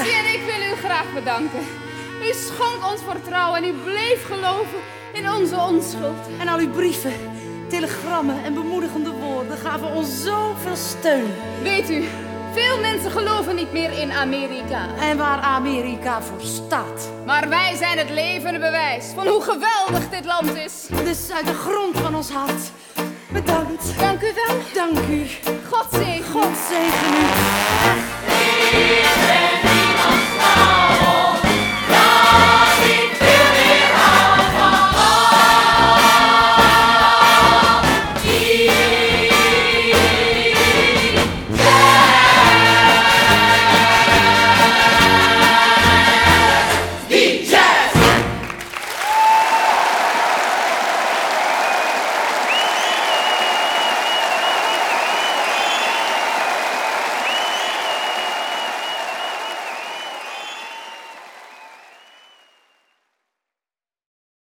Ik wil u graag bedanken. U schonk ons vertrouwen en u bleef geloven in onze onschuld. En al uw brieven, telegrammen en bemoedigende woorden gaven ons zoveel steun. Weet u, veel mensen geloven niet meer in Amerika. En waar Amerika voor staat. Maar wij zijn het levende bewijs van hoe geweldig dit land is. Dus uit de grond van ons hart. Bedankt. Dank u wel. Dank u. God zegen.